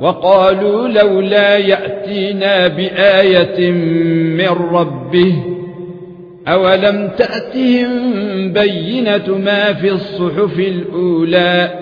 وقالوا لولا يأتينا بآية من ربه أولم تأتهم بينة ما في الصحف الأولى؟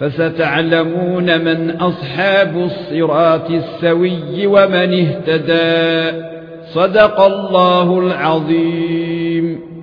فستعلمون من أصحاب الصراط السوي ومن اهتدى. صدق الله العظيم.